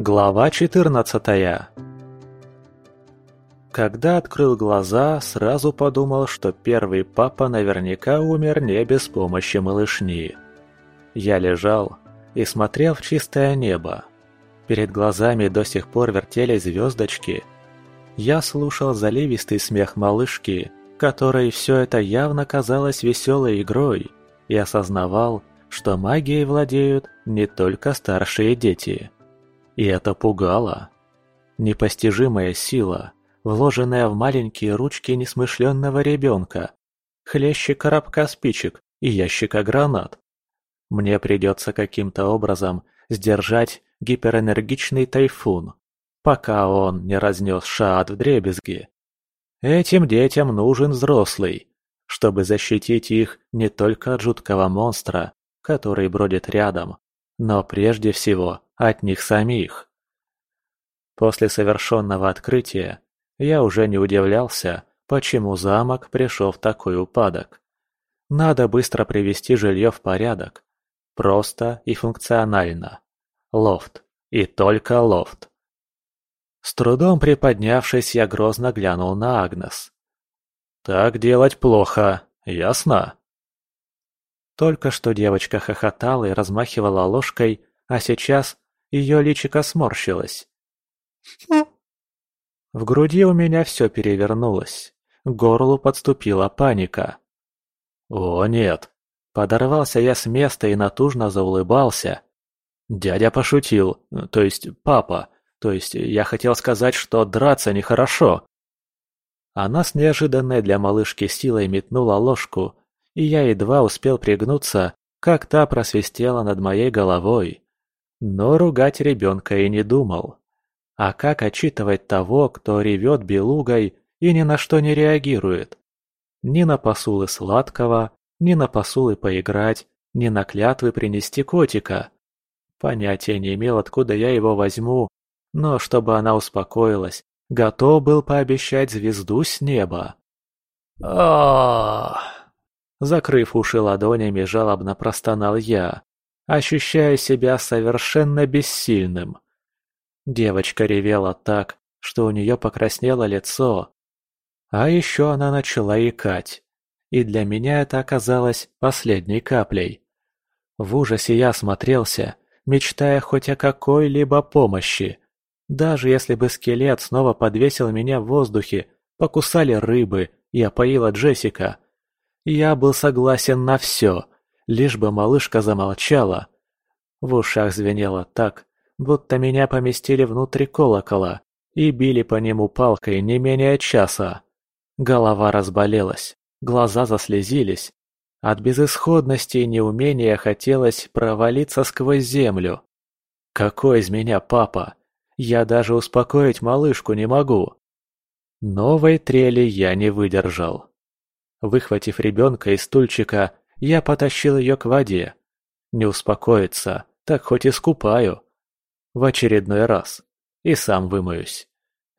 Глава 14 Когда открыл глаза, сразу подумал, что первый папа наверняка умер не без помощи малышни. Я лежал и смотрел в чистое небо. Перед глазами до сих пор вертелись звездочки. Я слушал заливистый смех малышки, которой все это явно казалось веселой игрой, и осознавал, что магией владеют не только старшие дети. И это пугало. Непостижимая сила, вложенная в маленькие ручки несмышленного ребенка, хлеще коробка спичек и ящика гранат. Мне придется каким-то образом сдержать гиперэнергичный тайфун, пока он не разнес шаат в дребезги. Этим детям нужен взрослый, чтобы защитить их не только от жуткого монстра, который бродит рядом, но прежде всего от них самих. После совершенного открытия я уже не удивлялся, почему замок пришел в такой упадок. Надо быстро привести жилье в порядок. Просто и функционально. Лофт. И только лофт. С трудом приподнявшись, я грозно глянул на Агнес. «Так делать плохо, ясно?» Только что девочка хохотала и размахивала ложкой, а сейчас ее личико сморщилось. В груди у меня все перевернулось. К горлу подступила паника. «О, нет!» Подорвался я с места и натужно заулыбался. Дядя пошутил, то есть папа, то есть я хотел сказать, что драться нехорошо. Она с неожиданной для малышки силой метнула ложку, и я едва успел пригнуться, как та просвистела над моей головой. Но ругать ребенка и не думал. А как отчитывать того, кто ревет белугой и ни на что не реагирует? Ни на посулы сладкого, ни на посулы поиграть, ни на клятвы принести котика. Понятия не имел, откуда я его возьму, но чтобы она успокоилась, готов был пообещать звезду с неба. Ах! Закрыв уши ладонями, жалобно простонал я, ощущая себя совершенно бессильным. Девочка ревела так, что у нее покраснело лицо. А еще она начала икать. И для меня это оказалось последней каплей. В ужасе я смотрелся, мечтая хоть о какой-либо помощи. Даже если бы скелет снова подвесил меня в воздухе, покусали рыбы и опоила Джессика – я был согласен на все, лишь бы малышка замолчала. В ушах звенело так, будто меня поместили внутри колокола и били по нему палкой не менее часа. Голова разболелась, глаза заслезились. От безысходности и неумения хотелось провалиться сквозь землю. Какой из меня папа? Я даже успокоить малышку не могу. Новой трели я не выдержал. Выхватив ребенка из стульчика, я потащил ее к воде. Не успокоиться, так хоть и скупаю. В очередной раз. И сам вымоюсь.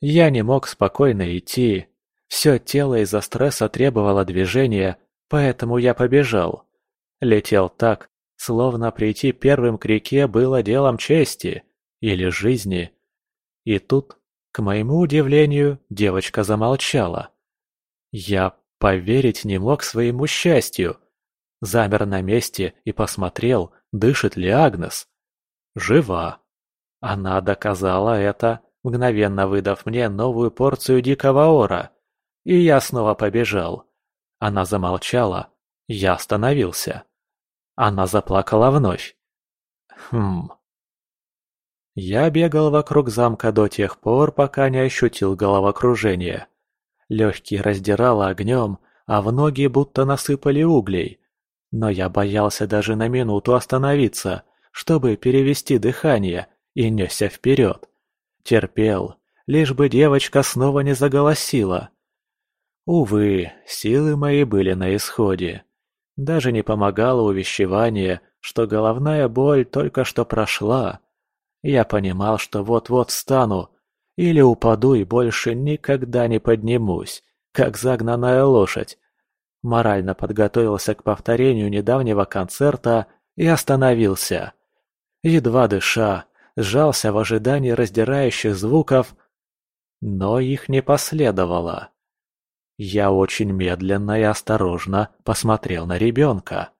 Я не мог спокойно идти. Все тело из-за стресса требовало движения, поэтому я побежал. Летел так, словно прийти первым к реке было делом чести или жизни. И тут, к моему удивлению, девочка замолчала. Я Поверить не мог своему счастью. Замер на месте и посмотрел, дышит ли Агнес. Жива. Она доказала это, мгновенно выдав мне новую порцию дикого ора. И я снова побежал. Она замолчала. Я остановился. Она заплакала вновь. Хм. Я бегал вокруг замка до тех пор, пока не ощутил головокружение. Легкие раздирало огнем, а в ноги будто насыпали углей. Но я боялся даже на минуту остановиться, чтобы перевести дыхание, и несся вперед. Терпел, лишь бы девочка снова не заголосила. Увы, силы мои были на исходе. Даже не помогало увещевание, что головная боль только что прошла. Я понимал, что вот-вот встану, или упаду и больше никогда не поднимусь, как загнанная лошадь. Морально подготовился к повторению недавнего концерта и остановился. Едва дыша, сжался в ожидании раздирающих звуков, но их не последовало. Я очень медленно и осторожно посмотрел на ребенка.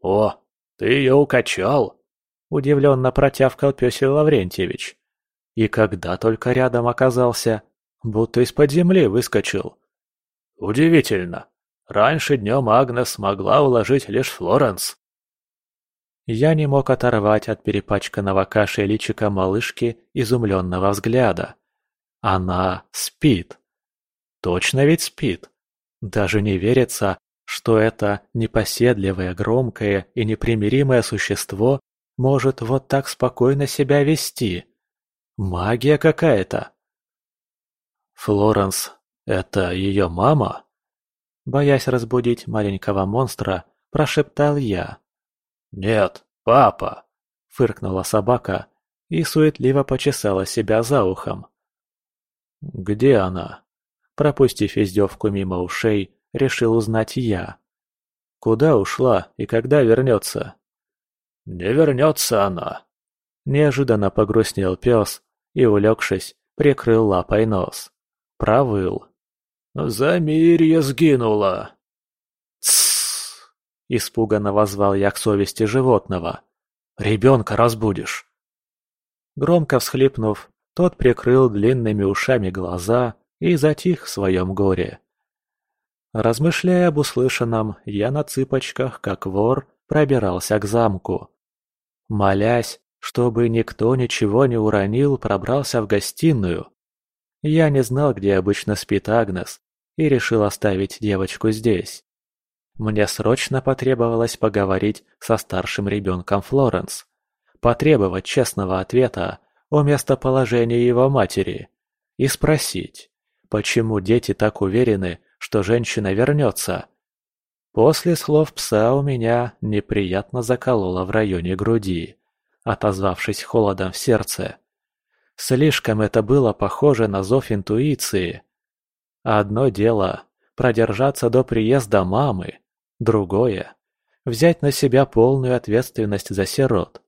«О, ты ее укачал!» – удивленно протявкал Песел Лаврентьевич. И когда только рядом оказался, будто из-под земли выскочил. «Удивительно. Раньше днем Агнес могла уложить лишь Флоренс». Я не мог оторвать от перепачканного кашей личика малышки изумленного взгляда. Она спит. Точно ведь спит. Даже не верится, что это непоседливое, громкое и непримиримое существо может вот так спокойно себя вести. Магия какая-то. Флоренс, это ее мама? Боясь разбудить маленького монстра, прошептал я. «Нет, папа!» – фыркнула собака и суетливо почесала себя за ухом. «Где она?» Пропустив издевку мимо ушей, решил узнать я. «Куда ушла и когда вернется?» «Не вернется она!» Неожиданно погрустнел пес и, улегшись, прикрыл лапой нос. Провыл. «Замирье сгинуло!» «Тссс!» – испуганно возвал я к совести животного. «Ребенка разбудишь!» Громко всхлипнув, тот прикрыл длинными ушами глаза и затих в своем горе. Размышляя об услышанном, я на цыпочках, как вор, пробирался к замку. Молясь, чтобы никто ничего не уронил, пробрался в гостиную. Я не знал, где обычно спит Агнес, и решил оставить девочку здесь. Мне срочно потребовалось поговорить со старшим ребенком Флоренс, потребовать честного ответа о местоположении его матери и спросить, почему дети так уверены, что женщина вернется. После слов пса у меня неприятно закололо в районе груди отозвавшись холодом в сердце. Слишком это было похоже на зов интуиции. Одно дело – продержаться до приезда мамы, другое – взять на себя полную ответственность за сирот.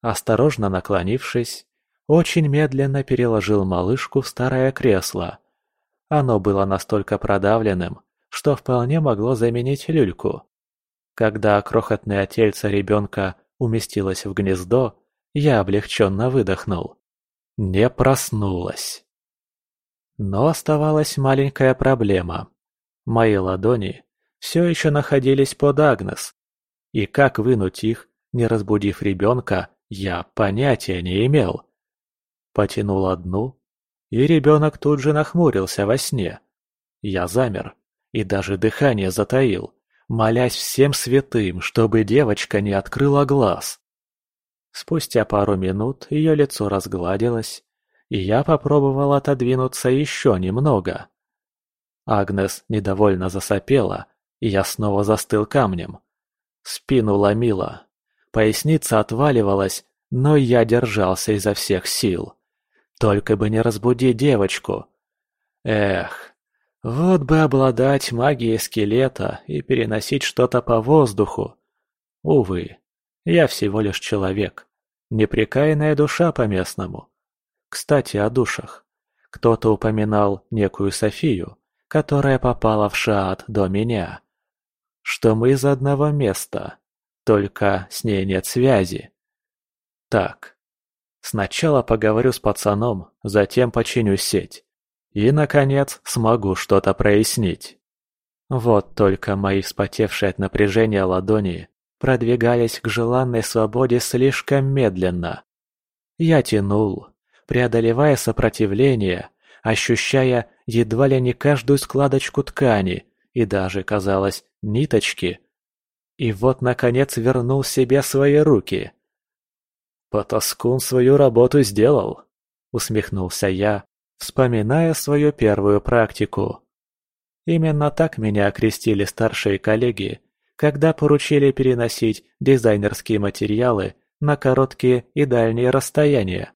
Осторожно наклонившись, очень медленно переложил малышку в старое кресло. Оно было настолько продавленным, что вполне могло заменить люльку. Когда крохотное тельце ребенка уместилась в гнездо, я облегченно выдохнул. Не проснулась. Но оставалась маленькая проблема. Мои ладони все еще находились под Агнес, и как вынуть их, не разбудив ребенка, я понятия не имел. Потянул одну, и ребенок тут же нахмурился во сне. Я замер и даже дыхание затаил, молясь всем святым, чтобы девочка не открыла глаз. Спустя пару минут ее лицо разгладилось, и я попробовал отодвинуться еще немного. Агнес недовольно засопела, и я снова застыл камнем. Спину ломило, поясница отваливалась, но я держался изо всех сил. Только бы не разбудить девочку. Эх, вот бы обладать магией скелета и переносить что-то по воздуху. Увы, я всего лишь человек, непрекаянная душа по-местному. Кстати, о душах. Кто-то упоминал некую Софию, которая попала в Шаат до меня. Что мы из одного места, только с ней нет связи. Так, сначала поговорю с пацаном, затем починю сеть. И, наконец, смогу что-то прояснить. Вот только мои вспотевшие от напряжения ладони продвигались к желанной свободе слишком медленно. Я тянул, преодолевая сопротивление, ощущая едва ли не каждую складочку ткани и даже, казалось, ниточки. И вот, наконец, вернул себе свои руки. «Потаскун свою работу сделал», — усмехнулся я, вспоминая свою первую практику. Именно так меня окрестили старшие коллеги, когда поручили переносить дизайнерские материалы на короткие и дальние расстояния.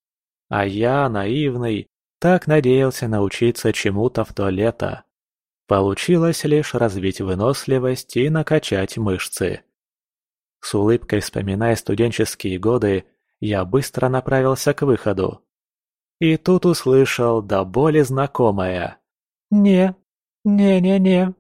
А я, наивный, так надеялся научиться чему-то в то лето. Получилось лишь развить выносливость и накачать мышцы. С улыбкой вспоминая студенческие годы, я быстро направился к выходу. И тут услышал до боли знакомое. «Не, не-не-не».